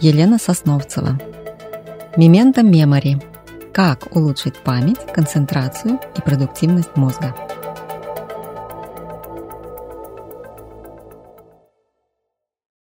Елена Сосновцева. Мементо Мемори. Как улучшить память, концентрацию и продуктивность мозга.